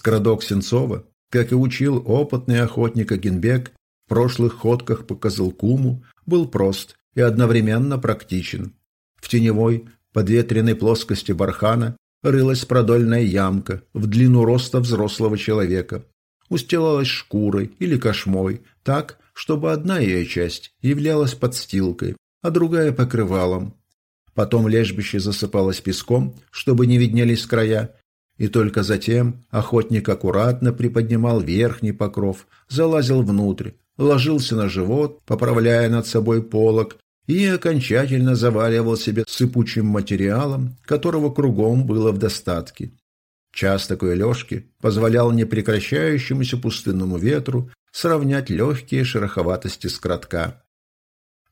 Скрадок Сенцова, как и учил опытный охотник Агенбек, в прошлых ходках по Козылкуму был прост и одновременно практичен. В теневой, подветренной плоскости бархана рылась продольная ямка в длину роста взрослого человека, устилалась шкурой или кошмой так, чтобы одна ее часть являлась подстилкой, а другая покрывалом. Потом лежбище засыпалось песком, чтобы не виднелись края, и только затем охотник аккуратно приподнимал верхний покров, залазил внутрь, ложился на живот, поправляя над собой полог и окончательно заваливал себя сыпучим материалом, которого кругом было в достатке. Час такой лёжки позволял непрекращающемуся пустынному ветру сравнять легкие шероховатости скоротка.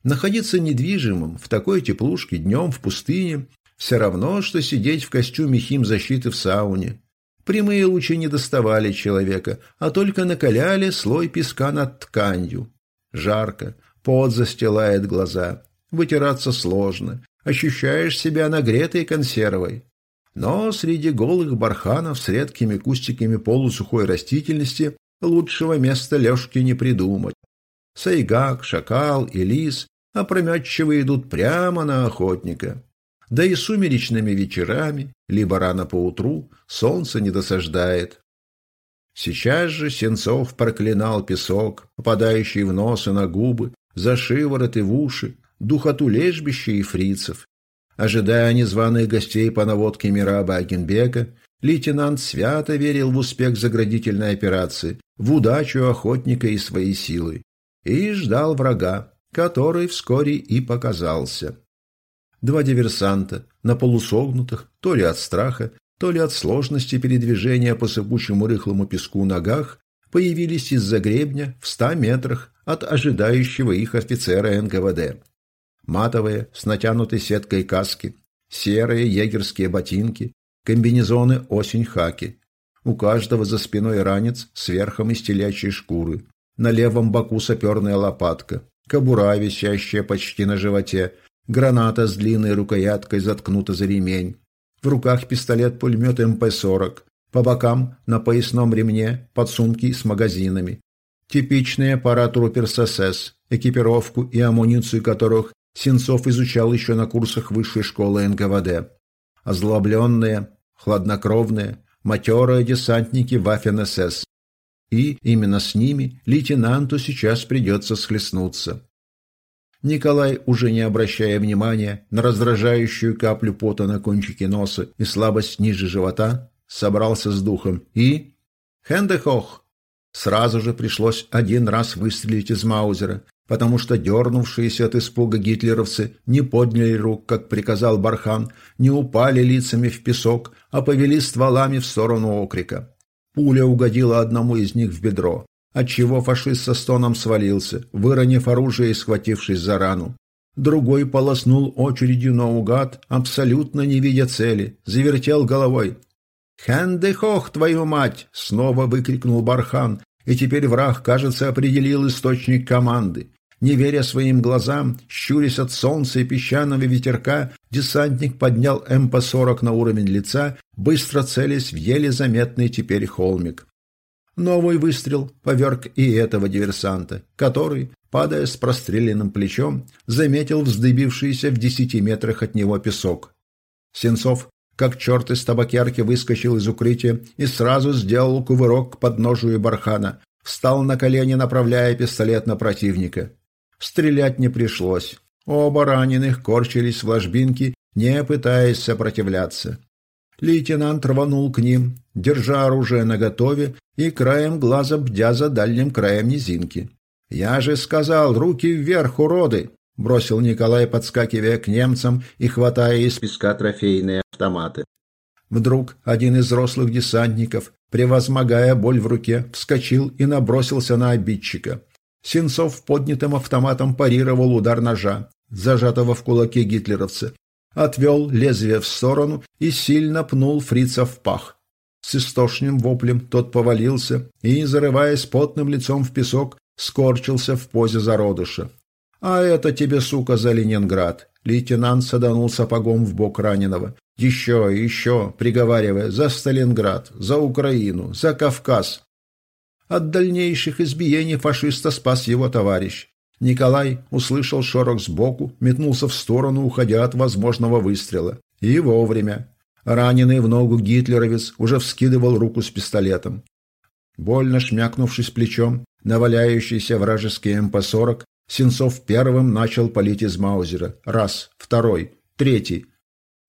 Находиться недвижимым в такой теплушке днем в пустыне все равно, что сидеть в костюме химзащиты в сауне. Прямые лучи не доставали человека, а только накаляли слой песка над тканью. Жарко, пот застилает глаза, вытираться сложно, ощущаешь себя нагретой консервой. Но среди голых барханов с редкими кустиками полусухой растительности лучшего места лёжки не придумать. Сайгак, шакал и лис опрометчиво идут прямо на охотника. Да и сумеречными вечерами, либо рано поутру, солнце не досаждает. Сейчас же Сенцов проклинал песок, попадающий в нос и на губы, за шиворот в уши, духоту лежбища и фрицев, Ожидая незваных гостей по наводке Мираба Агенбека, лейтенант свято верил в успех заградительной операции, в удачу охотника и свои силы, и ждал врага, который вскоре и показался. Два диверсанта, на полусогнутых, то ли от страха, то ли от сложности передвижения по сыпучему рыхлому песку ногах, появились из-за гребня в ста метрах от ожидающего их офицера НКВД матовые с натянутой сеткой каски, серые егерские ботинки, комбинезоны осень-хаки. У каждого за спиной ранец с верхом из телячьей шкуры. На левом боку саперная лопатка, кобура, висящая почти на животе, граната с длинной рукояткой заткнута за ремень. В руках пистолет-пулемет МП-40, по бокам на поясном ремне подсумки с магазинами. Типичный аппарат Руперс СС, экипировку и амуницию которых Сенцов изучал еще на курсах высшей школы НКВД. Озлобленные, хладнокровные, матерые десантники Ваффен-СС. И именно с ними лейтенанту сейчас придется схлестнуться. Николай, уже не обращая внимания на раздражающую каплю пота на кончике носа и слабость ниже живота, собрался с духом и... «Хендехох!» Сразу же пришлось один раз выстрелить из Маузера, потому что дернувшиеся от испуга гитлеровцы не подняли рук, как приказал Бархан, не упали лицами в песок, а повели стволами в сторону окрика. Пуля угодила одному из них в бедро, отчего фашист со стоном свалился, выронив оружие и схватившись за рану. Другой полоснул очередью наугад, абсолютно не видя цели, завертел головой. «Хендехох, твою мать!» — снова выкрикнул Бархан, и теперь враг, кажется, определил источник команды. Не веря своим глазам, щурясь от солнца и песчаного ветерка, десантник поднял МП-40 на уровень лица, быстро целясь в еле заметный теперь холмик. Новый выстрел поверг и этого диверсанта, который, падая с простреленным плечом, заметил вздыбившийся в десяти метрах от него песок. Сенцов, как черт из табакерки, выскочил из укрытия и сразу сделал кувырок к подножию бархана, встал на колени, направляя пистолет на противника. Стрелять не пришлось. Оба раненых корчились в ложбинке, не пытаясь сопротивляться. Лейтенант рванул к ним, держа оружие наготове и краем глаза бдя за дальним краем низинки. «Я же сказал, руки вверх, уроды!» — бросил Николай, подскакивая к немцам и хватая из песка трофейные автоматы. Вдруг один из взрослых десантников, превозмогая боль в руке, вскочил и набросился на обидчика. Сенцов поднятым автоматом парировал удар ножа, зажатого в кулаке гитлеровца, отвел лезвие в сторону и сильно пнул фрица в пах. С истошным воплем тот повалился и, зарываясь потным лицом в песок, скорчился в позе зародыша. «А это тебе, сука, за Ленинград!» Лейтенант саданул сапогом в бок раненого. Еще еще, приговаривая «за Сталинград», «за Украину», «за Кавказ». От дальнейших избиений фашиста спас его товарищ. Николай услышал шорох сбоку, метнулся в сторону, уходя от возможного выстрела. И вовремя. Раненый в ногу гитлеровец уже вскидывал руку с пистолетом. Больно шмякнувшись плечом на валяющийся вражеский МП-40, Сенцов первым начал палить из Маузера. Раз, второй, третий.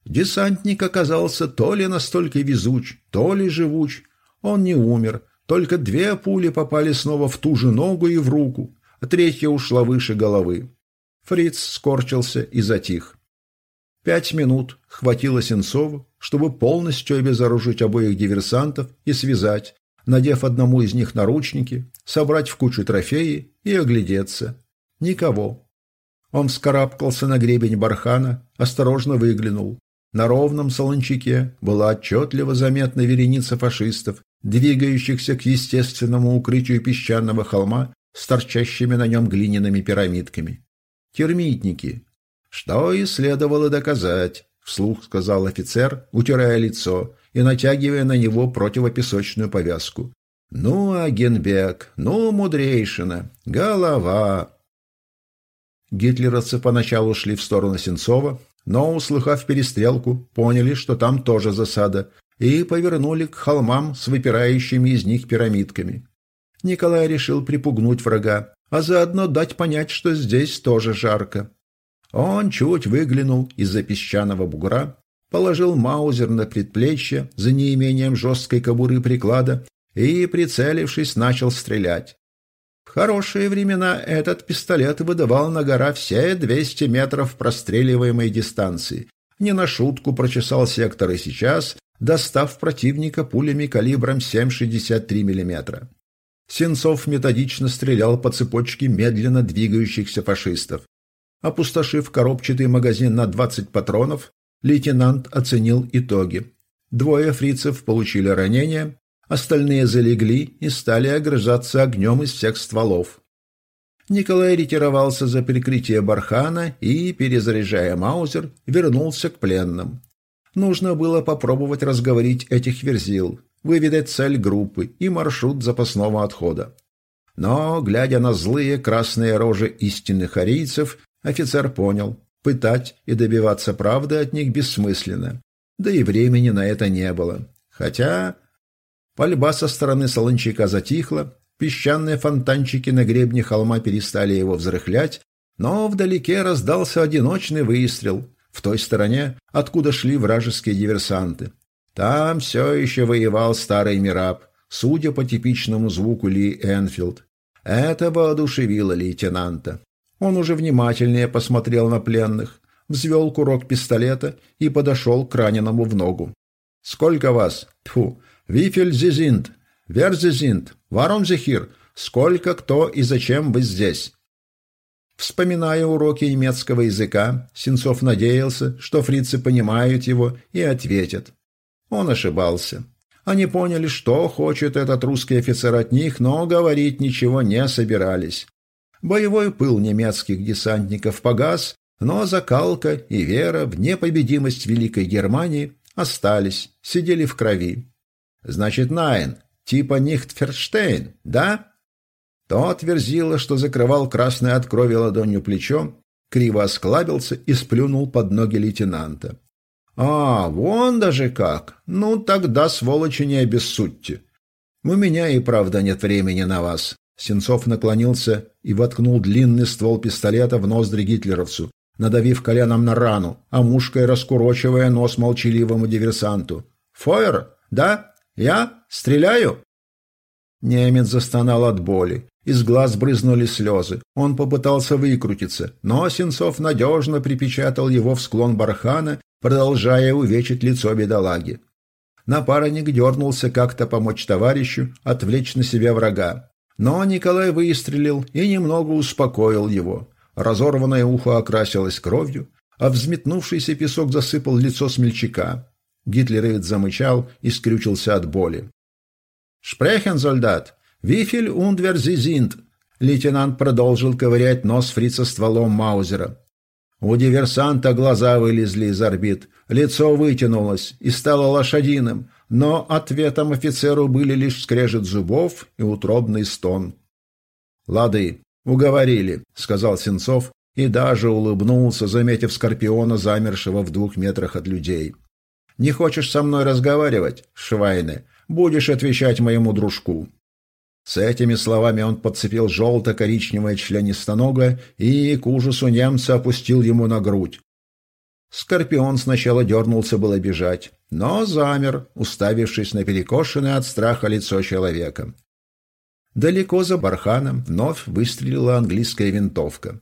Десантник оказался то ли настолько везуч, то ли живуч. Он не умер, только две пули попали снова в ту же ногу и в руку а третья ушла выше головы. Фриц скорчился и затих. Пять минут хватило Сенцову, чтобы полностью обезоружить обоих диверсантов и связать, надев одному из них наручники, собрать в кучу трофеи и оглядеться. Никого. Он вскарабкался на гребень бархана, осторожно выглянул. На ровном солончаке была отчетливо заметна вереница фашистов, двигающихся к естественному укрытию песчаного холма с торчащими на нем глиняными пирамидками. Термитники. Что и следовало доказать, вслух сказал офицер, утирая лицо и натягивая на него противопесочную повязку. Ну, Агенбек, ну, мудрейшина, голова. Гитлеровцы поначалу шли в сторону Сенцова, но, услыхав перестрелку, поняли, что там тоже засада, и повернули к холмам с выпирающими из них пирамидками. Николай решил припугнуть врага, а заодно дать понять, что здесь тоже жарко. Он чуть выглянул из-за песчаного бугра, положил маузер на предплечье за неимением жесткой кобуры приклада и, прицелившись, начал стрелять. В хорошие времена этот пистолет выдавал на гора все 200 метров простреливаемой дистанции. Не на шутку прочесал сектор и сейчас, достав противника пулями калибром 7,63 мм. Сенцов методично стрелял по цепочке медленно двигающихся фашистов. Опустошив коробчатый магазин на 20 патронов, лейтенант оценил итоги. Двое фрицев получили ранения, остальные залегли и стали огрызаться огнем из всех стволов. Николай ретировался за прикрытие бархана и, перезаряжая маузер, вернулся к пленным. Нужно было попробовать разговорить этих верзил, выведать цель группы и маршрут запасного отхода. Но, глядя на злые красные рожи истинных арийцев, офицер понял, пытать и добиваться правды от них бессмысленно. Да и времени на это не было. Хотя пальба со стороны Солончака затихла, песчаные фонтанчики на гребне холма перестали его взрыхлять, но вдалеке раздался одиночный выстрел в той стороне, откуда шли вражеские диверсанты. Там все еще воевал старый Мираб, судя по типичному звуку Ли Энфилд. Это воодушевило лейтенанта. Он уже внимательнее посмотрел на пленных, взвел курок пистолета и подошел к раненому в ногу. «Сколько вас? Тьфу! Вифель зизинт! Вер зизинт! Варон зехир! Сколько, кто и зачем вы здесь?» Вспоминая уроки немецкого языка, Сенцов надеялся, что фрицы понимают его и ответят. Он ошибался. Они поняли, что хочет этот русский офицер от них, но говорить ничего не собирались. Боевой пыл немецких десантников погас, но закалка и вера в непобедимость Великой Германии остались, сидели в крови. Значит, Найн, типа Нихтферштейн, да? Тот верзила, что закрывал красное от крови ладонью плечо, криво осклабился и сплюнул под ноги лейтенанта. «А, вон даже как! Ну, тогда, сволочи, не обессудьте. У меня и правда нет времени на вас». Сенцов наклонился и воткнул длинный ствол пистолета в ноздри гитлеровцу, надавив коленом на рану, а мушкой раскурочивая нос молчаливому диверсанту. «Фойер? Да? Я? Стреляю?» Немец застонал от боли. Из глаз брызнули слезы. Он попытался выкрутиться, но Сенцов надежно припечатал его в склон бархана продолжая увечить лицо бедолаги. Напарник дернулся как-то помочь товарищу, отвлечь на себя врага. Но Николай выстрелил и немного успокоил его. Разорванное ухо окрасилось кровью, а взметнувшийся песок засыпал лицо смельчака. Гитлеровец замычал и скрючился от боли. «Шпрехен, солдат! Вифель ундвер зизинт!» Лейтенант продолжил ковырять нос фрица стволом Маузера. У диверсанта глаза вылезли из орбит, лицо вытянулось и стало лошадиным, но ответом офицеру были лишь скрежет зубов и утробный стон. «Лады, уговорили», — сказал Сенцов и даже улыбнулся, заметив Скорпиона, замершего в двух метрах от людей. «Не хочешь со мной разговаривать, Швайне? Будешь отвечать моему дружку». С этими словами он подцепил желто-коричневое членистоногое и, к ужасу немца, опустил ему на грудь. Скорпион сначала дернулся было бежать, но замер, уставившись на перекошенное от страха лицо человека. Далеко за барханом вновь выстрелила английская винтовка.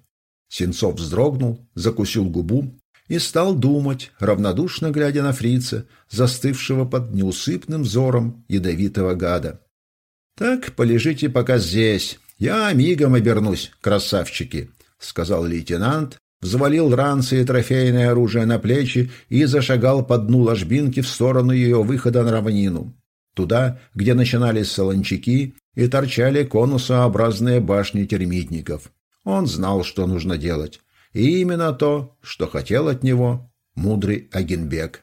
Сенцов вздрогнул, закусил губу и стал думать, равнодушно глядя на фрица, застывшего под неусыпным взором ядовитого гада. «Так, полежите пока здесь. Я мигом обернусь, красавчики», — сказал лейтенант, взвалил ранцы и трофейное оружие на плечи и зашагал по дну ложбинки в сторону ее выхода на равнину. Туда, где начинались солончаки и торчали конусообразные башни термитников. Он знал, что нужно делать. И именно то, что хотел от него мудрый Агенбек.